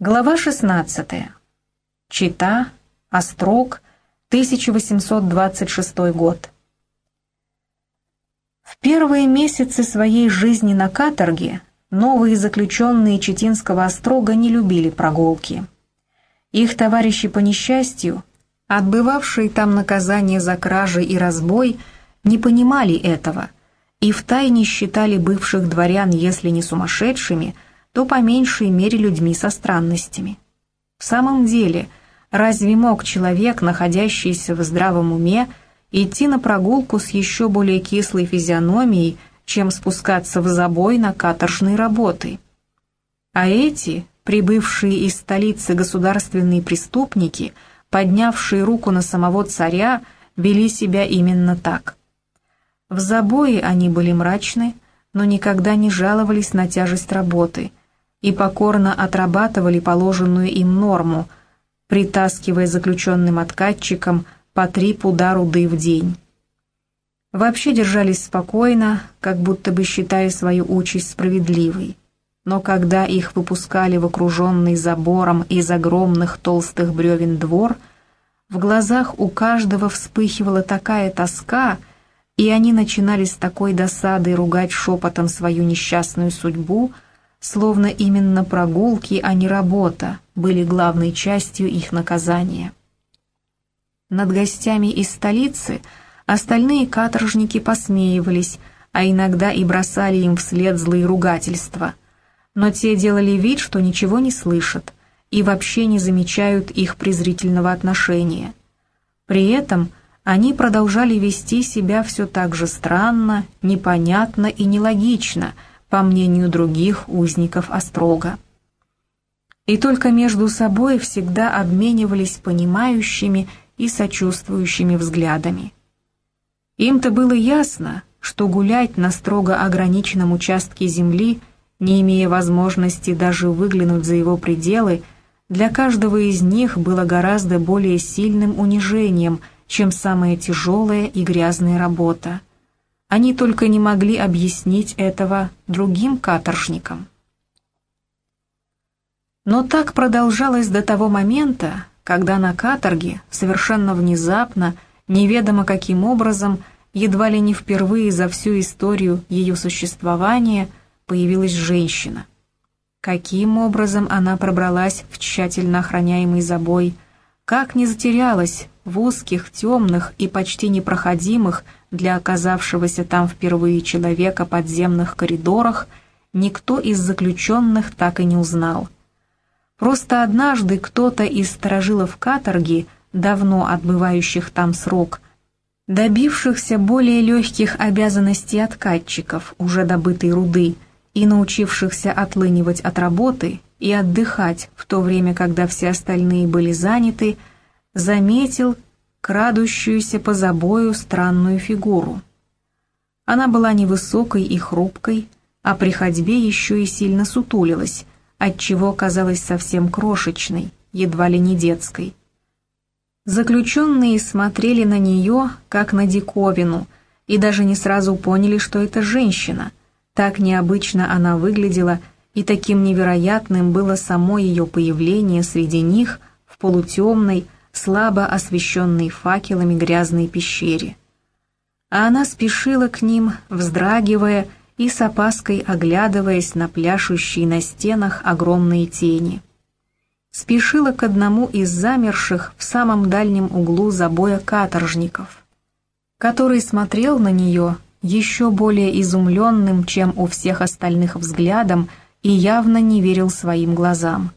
Глава 16. Чита, Острог, 1826 год. В первые месяцы своей жизни на каторге новые заключенные Читинского Острога не любили прогулки. Их товарищи по несчастью, отбывавшие там наказание за кражи и разбой, не понимали этого и втайне считали бывших дворян, если не сумасшедшими, то по меньшей мере людьми со странностями. В самом деле, разве мог человек, находящийся в здравом уме, идти на прогулку с еще более кислой физиономией, чем спускаться в забой на каторжной работы? А эти, прибывшие из столицы государственные преступники, поднявшие руку на самого царя, вели себя именно так. В забое они были мрачны, но никогда не жаловались на тяжесть работы – и покорно отрабатывали положенную им норму, притаскивая заключенным откатчикам по три пуда руды в день. Вообще держались спокойно, как будто бы считая свою участь справедливой. Но когда их выпускали в окруженный забором из огромных толстых бревен двор, в глазах у каждого вспыхивала такая тоска, и они начинали с такой досадой ругать шепотом свою несчастную судьбу, словно именно прогулки, а не работа, были главной частью их наказания. Над гостями из столицы остальные каторжники посмеивались, а иногда и бросали им вслед злые ругательства. Но те делали вид, что ничего не слышат, и вообще не замечают их презрительного отношения. При этом они продолжали вести себя все так же странно, непонятно и нелогично – по мнению других узников Острога. И только между собой всегда обменивались понимающими и сочувствующими взглядами. Им-то было ясно, что гулять на строго ограниченном участке земли, не имея возможности даже выглянуть за его пределы, для каждого из них было гораздо более сильным унижением, чем самая тяжелая и грязная работа — они только не могли объяснить этого другим каторжникам. Но так продолжалось до того момента, когда на каторге, совершенно внезапно, неведомо каким образом, едва ли не впервые за всю историю ее существования, появилась женщина. Каким образом она пробралась в тщательно охраняемый забой, как не затерялась в узких, темных и почти непроходимых для оказавшегося там впервые человека подземных коридорах, никто из заключенных так и не узнал. Просто однажды кто-то из сторожилов каторги, давно отбывающих там срок, добившихся более легких обязанностей откатчиков, уже добытой руды, и научившихся отлынивать от работы и отдыхать в то время, когда все остальные были заняты, заметил крадущуюся по забою странную фигуру. Она была невысокой и хрупкой, а при ходьбе еще и сильно сутулилась, отчего казалась совсем крошечной, едва ли не детской. Заключенные смотрели на нее, как на диковину, и даже не сразу поняли, что это женщина. Так необычно она выглядела, и таким невероятным было само ее появление среди них в полутемной, слабо освещенной факелами грязной пещере. А она спешила к ним, вздрагивая и с опаской оглядываясь на пляшущие на стенах огромные тени. Спешила к одному из замерших в самом дальнем углу забоя каторжников, который смотрел на нее еще более изумленным, чем у всех остальных взглядом, и явно не верил своим глазам.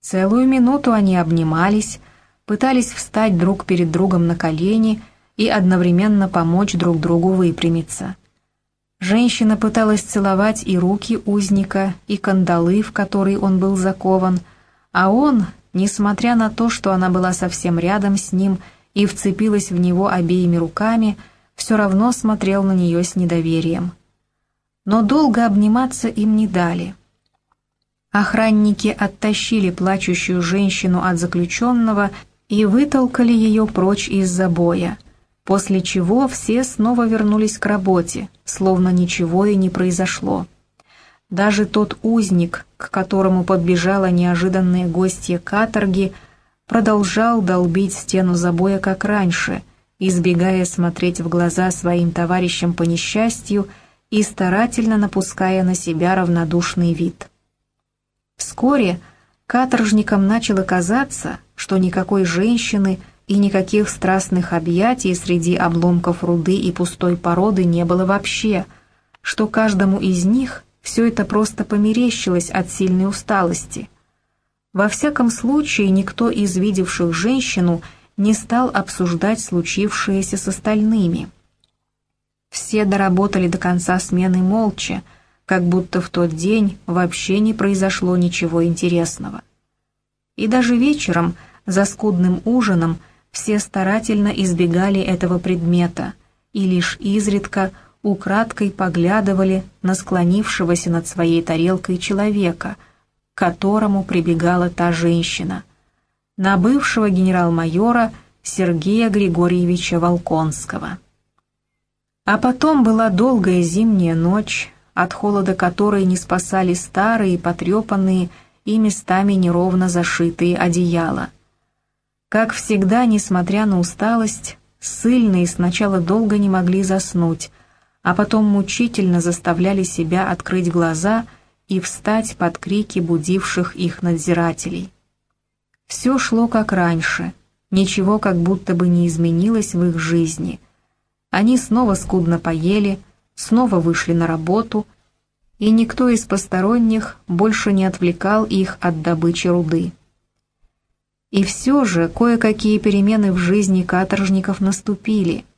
Целую минуту они обнимались, пытались встать друг перед другом на колени и одновременно помочь друг другу выпрямиться. Женщина пыталась целовать и руки узника, и кандалы, в которые он был закован, а он, несмотря на то, что она была совсем рядом с ним и вцепилась в него обеими руками, все равно смотрел на нее с недоверием. Но долго обниматься им не дали. Охранники оттащили плачущую женщину от заключенного и вытолкали ее прочь из забоя, после чего все снова вернулись к работе, словно ничего и не произошло. Даже тот узник, к которому подбежала неожиданная гостья каторги, продолжал долбить стену забоя, как раньше, избегая смотреть в глаза своим товарищам по несчастью и старательно напуская на себя равнодушный вид. Вскоре каторжникам начало казаться, что никакой женщины и никаких страстных объятий среди обломков руды и пустой породы не было вообще, что каждому из них все это просто померещилось от сильной усталости. Во всяком случае, никто из видевших женщину не стал обсуждать случившееся с остальными. Все доработали до конца смены молча, как будто в тот день вообще не произошло ничего интересного. И даже вечером, за скудным ужином, все старательно избегали этого предмета и лишь изредка украдкой поглядывали на склонившегося над своей тарелкой человека, к которому прибегала та женщина, на бывшего генерал-майора Сергея Григорьевича Волконского. А потом была долгая зимняя ночь, от холода которой не спасали старые, потрепанные и местами неровно зашитые одеяла. Как всегда, несмотря на усталость, ссыльные сначала долго не могли заснуть, а потом мучительно заставляли себя открыть глаза и встать под крики будивших их надзирателей. Все шло как раньше, ничего как будто бы не изменилось в их жизни. Они снова скудно поели, снова вышли на работу, и никто из посторонних больше не отвлекал их от добычи руды. И все же кое-какие перемены в жизни каторжников наступили –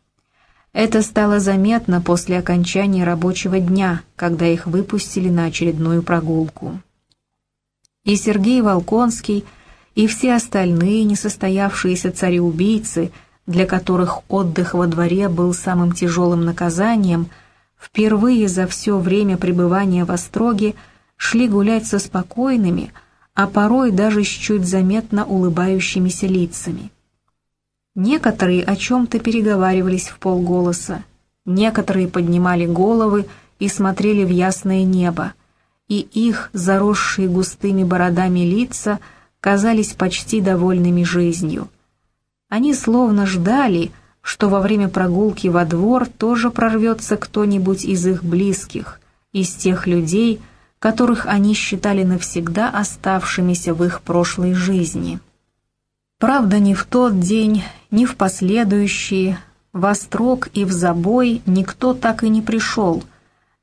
это стало заметно после окончания рабочего дня, когда их выпустили на очередную прогулку. И Сергей Волконский, и все остальные несостоявшиеся цареубийцы, для которых отдых во дворе был самым тяжелым наказанием, впервые за все время пребывания в Остроге шли гулять со спокойными, а порой даже с чуть заметно улыбающимися лицами. Некоторые о чем-то переговаривались в полголоса, некоторые поднимали головы и смотрели в ясное небо, и их, заросшие густыми бородами лица, казались почти довольными жизнью. Они словно ждали, что во время прогулки во двор тоже прорвется кто-нибудь из их близких, из тех людей, которых они считали навсегда оставшимися в их прошлой жизни. Правда, ни в тот день, ни в последующие, в острог и в забой никто так и не пришел,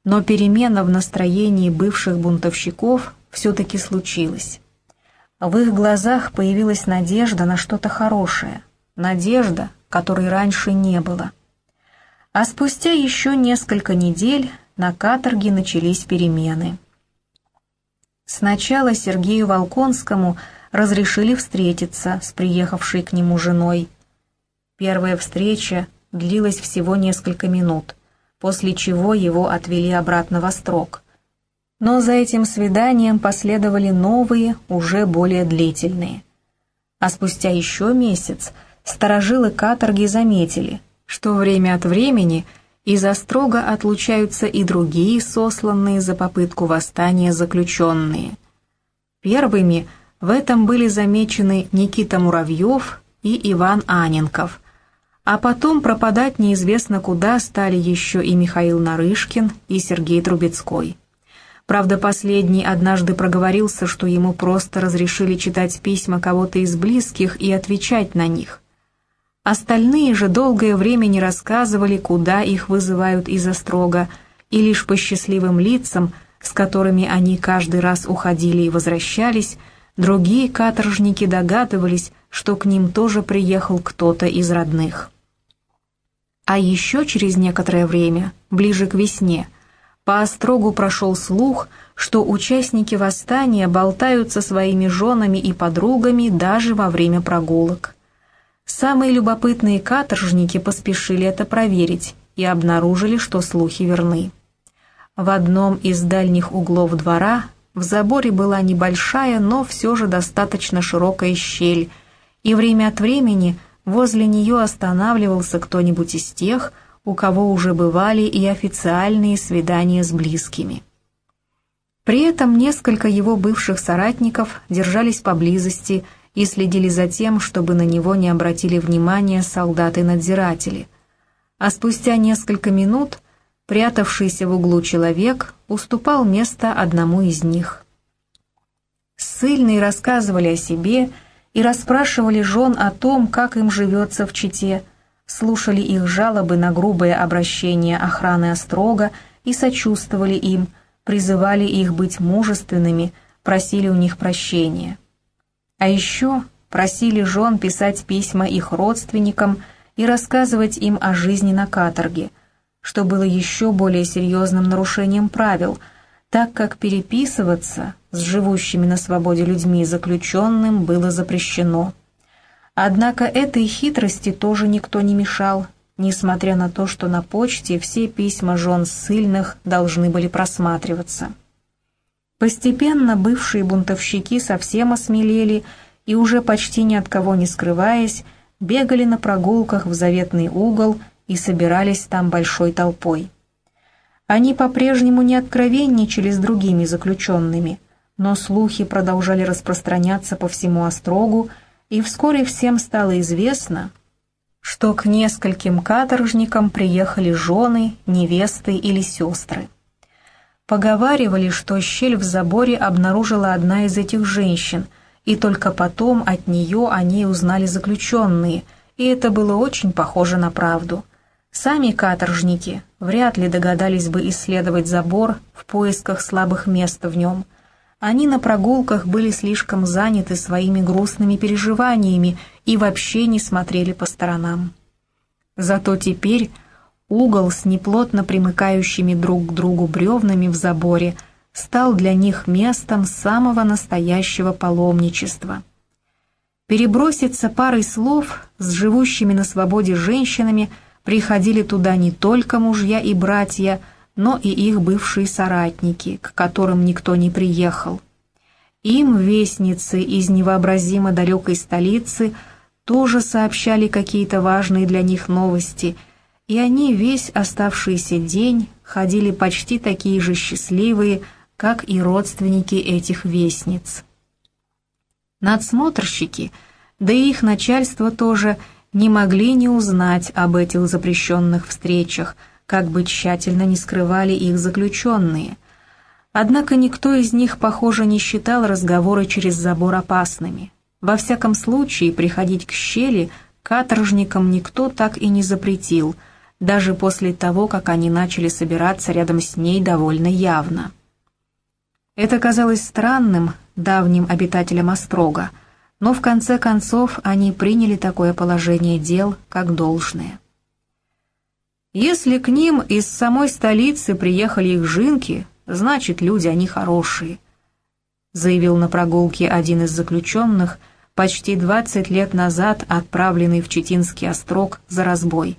но перемена в настроении бывших бунтовщиков все-таки случилась. В их глазах появилась надежда на что-то хорошее, надежда, которой раньше не было. А спустя еще несколько недель на каторге начались перемены. Сначала Сергею Волконскому – разрешили встретиться с приехавшей к нему женой. Первая встреча длилась всего несколько минут, после чего его отвели обратно во строк. Но за этим свиданием последовали новые, уже более длительные. А спустя еще месяц сторожилы каторги заметили, что время от времени из острога отлучаются и другие сосланные за попытку восстания заключенные. Первыми – в этом были замечены Никита Муравьев и Иван Аненков, а потом пропадать неизвестно куда стали еще и Михаил Нарышкин и Сергей Трубецкой. Правда, последний однажды проговорился, что ему просто разрешили читать письма кого-то из близких и отвечать на них. Остальные же долгое время не рассказывали, куда их вызывают из острога, и лишь по счастливым лицам, с которыми они каждый раз уходили и возвращались, Другие каторжники догадывались, что к ним тоже приехал кто-то из родных. А еще через некоторое время, ближе к весне, по острогу прошел слух, что участники восстания болтают со своими женами и подругами даже во время прогулок. Самые любопытные каторжники поспешили это проверить и обнаружили, что слухи верны. В одном из дальних углов двора в заборе была небольшая, но все же достаточно широкая щель, и время от времени возле нее останавливался кто-нибудь из тех, у кого уже бывали и официальные свидания с близкими. При этом несколько его бывших соратников держались поблизости и следили за тем, чтобы на него не обратили внимания солдаты-надзиратели. А спустя несколько минут прятавшийся в углу человек уступал место одному из них. Ссыльные рассказывали о себе и расспрашивали жен о том, как им живется в Чите, слушали их жалобы на грубое обращение охраны Острога и сочувствовали им, призывали их быть мужественными, просили у них прощения. А еще просили жен писать письма их родственникам и рассказывать им о жизни на каторге, что было еще более серьезным нарушением правил, так как переписываться с живущими на свободе людьми заключенным было запрещено. Однако этой хитрости тоже никто не мешал, несмотря на то, что на почте все письма жен ссыльных должны были просматриваться. Постепенно бывшие бунтовщики совсем осмелели и уже почти ни от кого не скрываясь, бегали на прогулках в заветный угол и собирались там большой толпой. Они по-прежнему не откровенничали с другими заключенными, но слухи продолжали распространяться по всему острогу, и вскоре всем стало известно, что к нескольким каторжникам приехали жены, невесты или сестры. Поговаривали, что щель в заборе обнаружила одна из этих женщин, и только потом от нее они узнали заключенные, и это было очень похоже на правду. Сами каторжники вряд ли догадались бы исследовать забор в поисках слабых мест в нем. Они на прогулках были слишком заняты своими грустными переживаниями и вообще не смотрели по сторонам. Зато теперь угол с неплотно примыкающими друг к другу бревнами в заборе стал для них местом самого настоящего паломничества. Переброситься парой слов с живущими на свободе женщинами приходили туда не только мужья и братья, но и их бывшие соратники, к которым никто не приехал. Им вестницы из невообразимо далекой столицы – тоже сообщали какие-то важные для них новости, и они весь оставшийся день ходили почти такие же счастливые, как и родственники этих вестниц. Надсмотрщики, да и их начальство тоже, не могли не узнать об этих запрещенных встречах, как бы тщательно не скрывали их заключенные. Однако никто из них, похоже, не считал разговоры через забор опасными. Во всяком случае, приходить к щели каторжникам никто так и не запретил, даже после того, как они начали собираться рядом с ней довольно явно. Это казалось странным давним обитателям Острога, но в конце концов они приняли такое положение дел как должное. Если к ним из самой столицы приехали их жинки, значит, люди они хорошие, заявил на прогулке один из заключенных – почти 20 лет назад отправленный в Читинский острог за разбой.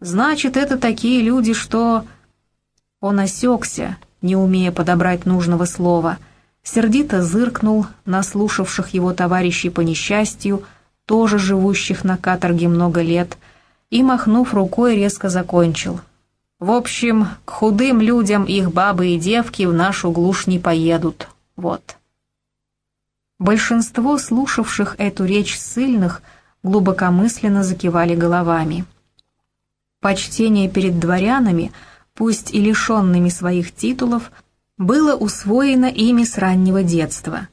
«Значит, это такие люди, что...» Он осекся, не умея подобрать нужного слова, сердито зыркнул на слушавших его товарищей по несчастью, тоже живущих на каторге много лет, и, махнув рукой, резко закончил. «В общем, к худым людям их бабы и девки в нашу глушь не поедут. Вот». Большинство слушавших эту речь ссыльных глубокомысленно закивали головами. Почтение перед дворянами, пусть и лишенными своих титулов, было усвоено ими с раннего детства.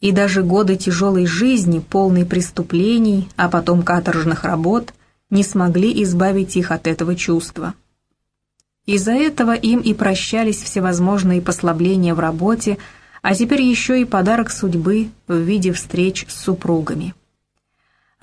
И даже годы тяжелой жизни, полной преступлений, а потом каторжных работ, не смогли избавить их от этого чувства. Из-за этого им и прощались всевозможные послабления в работе, а теперь еще и подарок судьбы в виде встреч с супругами.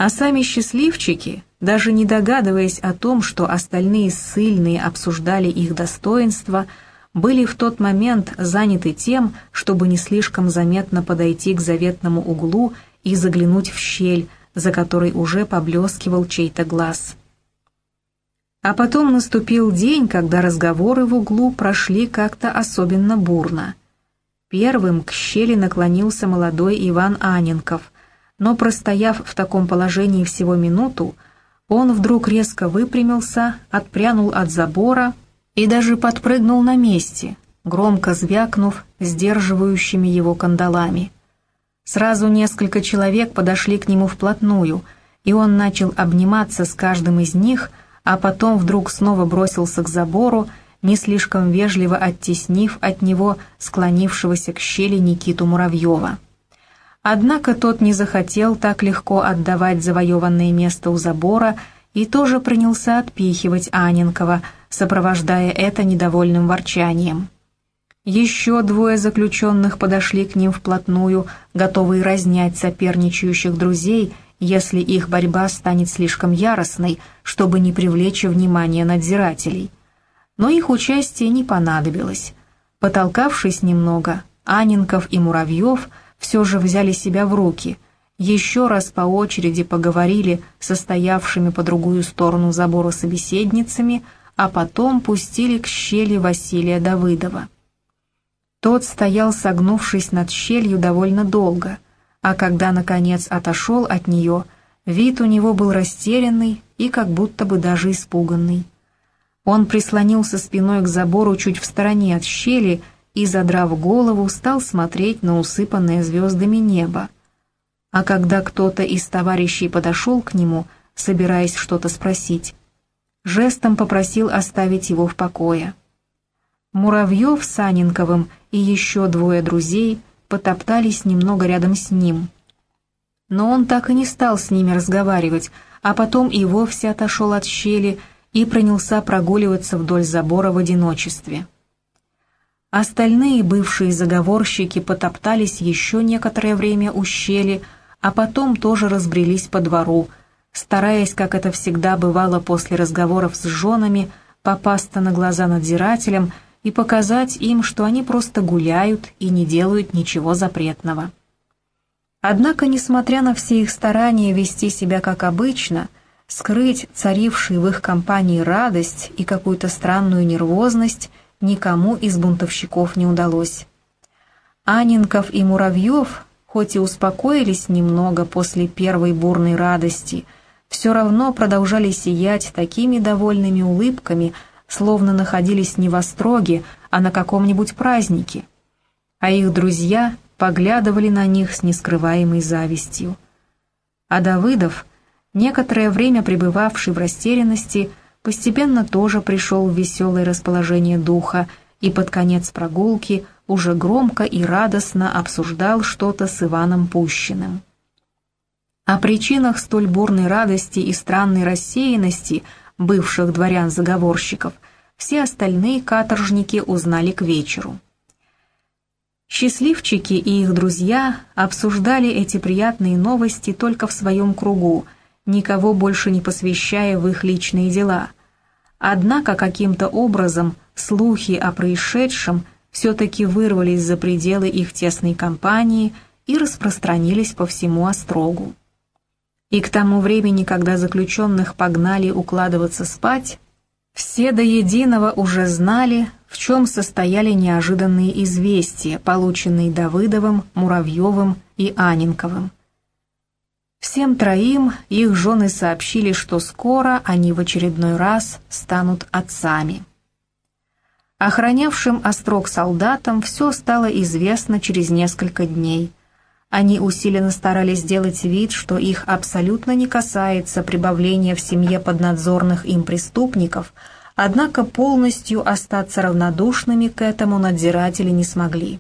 А сами счастливчики, даже не догадываясь о том, что остальные ссыльные обсуждали их достоинства, были в тот момент заняты тем, чтобы не слишком заметно подойти к заветному углу и заглянуть в щель, за которой уже поблескивал чей-то глаз. А потом наступил день, когда разговоры в углу прошли как-то особенно бурно – Первым к щели наклонился молодой Иван Аненков, но, простояв в таком положении всего минуту, он вдруг резко выпрямился, отпрянул от забора и даже подпрыгнул на месте, громко звякнув сдерживающими его кандалами. Сразу несколько человек подошли к нему вплотную, и он начал обниматься с каждым из них, а потом вдруг снова бросился к забору, не слишком вежливо оттеснив от него склонившегося к щели Никиту Муравьева. Однако тот не захотел так легко отдавать завоеванное место у забора и тоже принялся отпихивать Аненкова, сопровождая это недовольным ворчанием. Еще двое заключенных подошли к ним вплотную, готовые разнять соперничающих друзей, если их борьба станет слишком яростной, чтобы не привлечь внимание надзирателей. Но их участие не понадобилось. Потолкавшись немного, Аненков и Муравьев все же взяли себя в руки, еще раз по очереди поговорили со стоявшими по другую сторону забора собеседницами, а потом пустили к щели Василия Давыдова. Тот стоял, согнувшись над щелью довольно долго, а когда, наконец, отошел от нее, вид у него был растерянный и как будто бы даже испуганный. Он прислонился спиной к забору чуть в стороне от щели и, задрав голову, стал смотреть на усыпанное звездами небо. А когда кто-то из товарищей подошел к нему, собираясь что-то спросить, жестом попросил оставить его в покое. Муравьев с Анинковым и еще двое друзей потоптались немного рядом с ним. Но он так и не стал с ними разговаривать, а потом и вовсе отошел от щели и принялся прогуливаться вдоль забора в одиночестве. Остальные бывшие заговорщики потоптались еще некоторое время у щели, а потом тоже разбрелись по двору, стараясь, как это всегда бывало после разговоров с женами, попасться на глаза надзирателям и показать им, что они просто гуляют и не делают ничего запретного. Однако, несмотря на все их старания вести себя как обычно, скрыть царившие в их компании радость и какую-то странную нервозность никому из бунтовщиков не удалось. Анинков и Муравьев, хоть и успокоились немного после первой бурной радости, все равно продолжали сиять такими довольными улыбками, словно находились не в Остроге, а на каком-нибудь празднике. А их друзья поглядывали на них с нескрываемой завистью. А Давыдов, некоторое время пребывавший в растерянности, постепенно тоже пришел в веселое расположение духа и под конец прогулки уже громко и радостно обсуждал что-то с Иваном Пущиным. О причинах столь бурной радости и странной рассеянности бывших дворян-заговорщиков все остальные каторжники узнали к вечеру. Счастливчики и их друзья обсуждали эти приятные новости только в своем кругу, никого больше не посвящая в их личные дела. Однако каким-то образом слухи о происшедшем все-таки вырвались за пределы их тесной компании и распространились по всему острогу. И к тому времени, когда заключенных погнали укладываться спать, все до единого уже знали, в чем состояли неожиданные известия, полученные Давыдовым, Муравьевым и Анинковым. Всем троим их жены сообщили, что скоро они в очередной раз станут отцами. Охранявшим острог солдатам все стало известно через несколько дней – они усиленно старались сделать вид, что их абсолютно не касается прибавления в семье поднадзорных им преступников, однако полностью остаться равнодушными к этому надзиратели не смогли.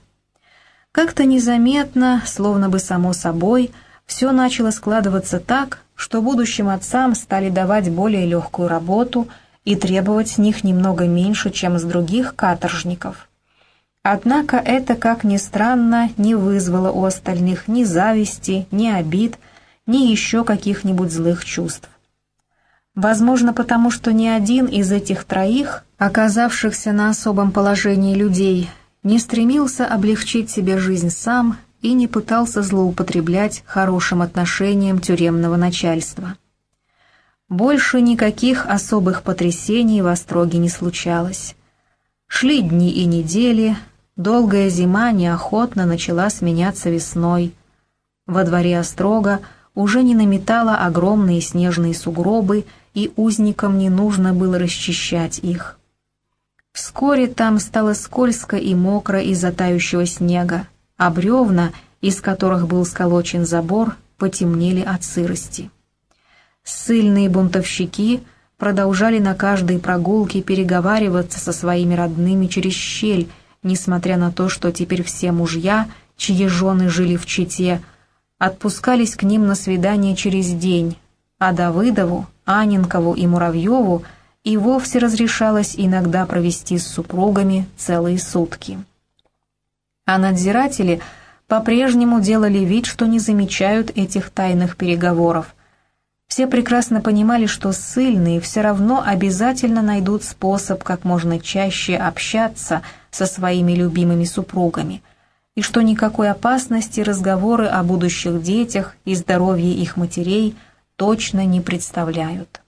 Как-то незаметно, словно бы само собой, все начало складываться так, что будущим отцам стали давать более легкую работу и требовать с них немного меньше, чем с других каторжников – Однако это, как ни странно, не вызвало у остальных ни зависти, ни обид, ни еще каких-нибудь злых чувств. Возможно, потому что ни один из этих троих, оказавшихся на особом положении людей, не стремился облегчить себе жизнь сам и не пытался злоупотреблять хорошим отношением тюремного начальства. Больше никаких особых потрясений в Остроге не случалось. Шли дни и недели, Долгая зима неохотно начала сменяться весной. Во дворе острога уже не наметала огромные снежные сугробы, и узникам не нужно было расчищать их. Вскоре там стало скользко и мокро из-за тающего снега, а бревна, из которых был сколочен забор, потемнели от сырости. Сыльные бунтовщики продолжали на каждой прогулке переговариваться со своими родными через щель, несмотря на то, что теперь все мужья, чьи жены жили в Чите, отпускались к ним на свидание через день, а Давыдову, Анинкову и Муравьеву и вовсе разрешалось иногда провести с супругами целые сутки. А надзиратели по-прежнему делали вид, что не замечают этих тайных переговоров. Все прекрасно понимали, что ссыльные все равно обязательно найдут способ как можно чаще общаться со своими любимыми супругами – и что никакой опасности разговоры о будущих детях и здоровье их матерей точно не представляют.